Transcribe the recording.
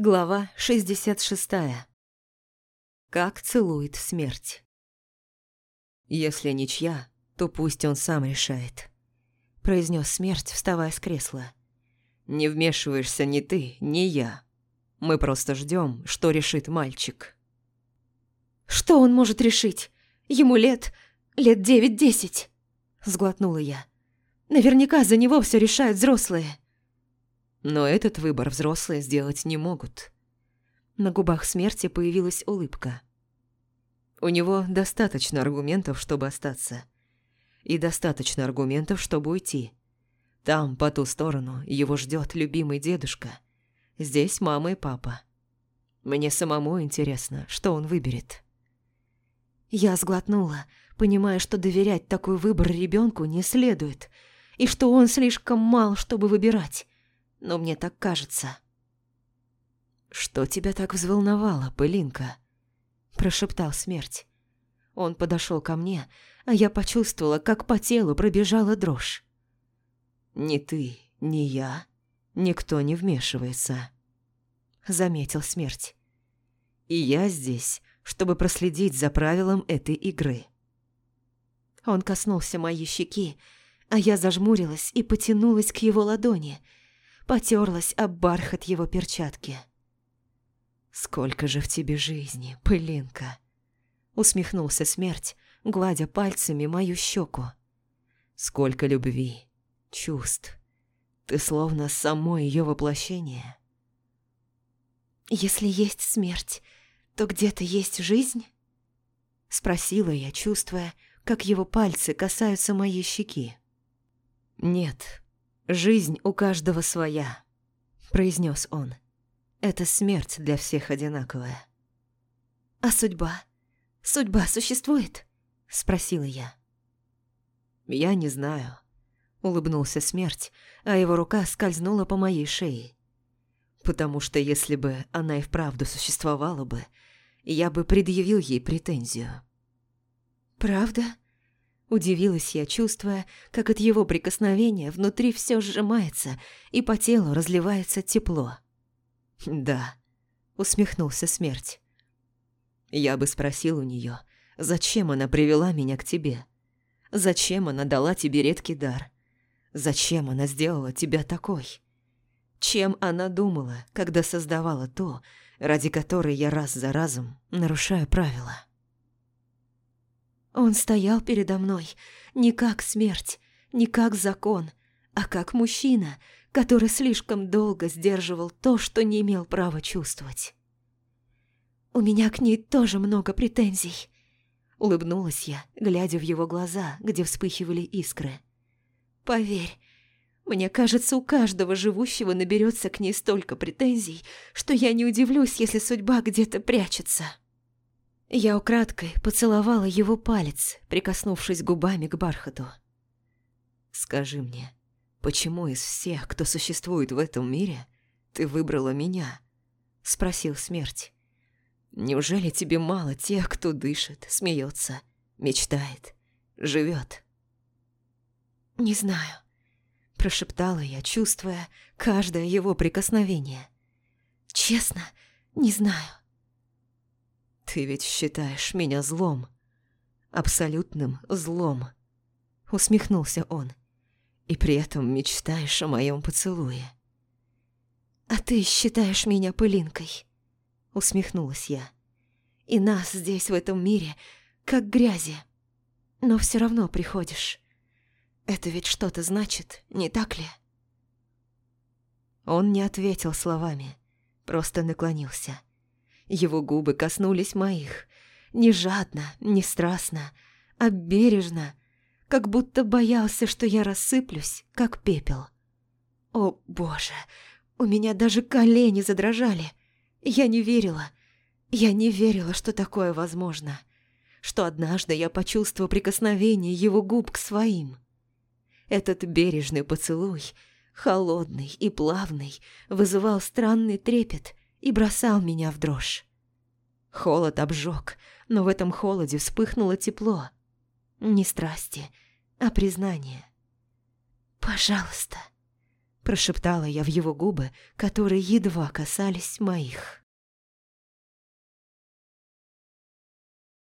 Глава 66. Как целует смерть. «Если ничья, то пусть он сам решает», – произнес смерть, вставая с кресла. «Не вмешиваешься ни ты, ни я. Мы просто ждем, что решит мальчик». «Что он может решить? Ему лет... лет девять-десять», – сглотнула я. «Наверняка за него все решают взрослые». Но этот выбор взрослые сделать не могут. На губах смерти появилась улыбка. У него достаточно аргументов, чтобы остаться. И достаточно аргументов, чтобы уйти. Там, по ту сторону, его ждет любимый дедушка. Здесь мама и папа. Мне самому интересно, что он выберет. Я сглотнула, понимая, что доверять такой выбор ребенку не следует, и что он слишком мал, чтобы выбирать но мне так кажется. «Что тебя так взволновало, пылинка?» – прошептал смерть. Он подошел ко мне, а я почувствовала, как по телу пробежала дрожь. «Ни ты, ни я, никто не вмешивается», – заметил смерть. «И я здесь, чтобы проследить за правилом этой игры». Он коснулся моей щеки, а я зажмурилась и потянулась к его ладони – потерлась об бархат его перчатки. «Сколько же в тебе жизни, пылинка!» Усмехнулся смерть, гладя пальцами мою щеку. «Сколько любви, чувств! Ты словно само ее воплощение!» «Если есть смерть, то где-то есть жизнь?» Спросила я, чувствуя, как его пальцы касаются моей щеки. «Нет, «Жизнь у каждого своя», – произнес он. «Это смерть для всех одинаковая». «А судьба? Судьба существует?» – спросила я. «Я не знаю», – улыбнулся смерть, а его рука скользнула по моей шее. «Потому что если бы она и вправду существовала бы, я бы предъявил ей претензию». «Правда?» Удивилась я, чувствуя, как от его прикосновения внутри все сжимается и по телу разливается тепло. «Да», — усмехнулся смерть. «Я бы спросил у нее, зачем она привела меня к тебе? Зачем она дала тебе редкий дар? Зачем она сделала тебя такой? Чем она думала, когда создавала то, ради которой я раз за разом нарушаю правила?» Он стоял передо мной не как смерть, не как закон, а как мужчина, который слишком долго сдерживал то, что не имел права чувствовать. «У меня к ней тоже много претензий», — улыбнулась я, глядя в его глаза, где вспыхивали искры. «Поверь, мне кажется, у каждого живущего наберется к ней столько претензий, что я не удивлюсь, если судьба где-то прячется». Я украдкой поцеловала его палец, прикоснувшись губами к бархату. «Скажи мне, почему из всех, кто существует в этом мире, ты выбрала меня?» – спросил смерть. «Неужели тебе мало тех, кто дышит, смеется, мечтает, живет?» «Не знаю», – прошептала я, чувствуя каждое его прикосновение. «Честно, не знаю». «Ты ведь считаешь меня злом. Абсолютным злом», — усмехнулся он. «И при этом мечтаешь о моем поцелуе». «А ты считаешь меня пылинкой», — усмехнулась я. «И нас здесь, в этом мире, как грязи. Но все равно приходишь. Это ведь что-то значит, не так ли?» Он не ответил словами, просто наклонился. Его губы коснулись моих. Не жадно, не страстно, а бережно, как будто боялся, что я рассыплюсь, как пепел. О, боже, у меня даже колени задрожали. Я не верила. Я не верила, что такое возможно. Что однажды я почувствую прикосновение его губ к своим. Этот бережный поцелуй, холодный и плавный, вызывал странный трепет, и бросал меня в дрожь. Холод обжег, но в этом холоде вспыхнуло тепло. Не страсти, а признание. «Пожалуйста», — Прошептала я в его губы, которые едва касались моих.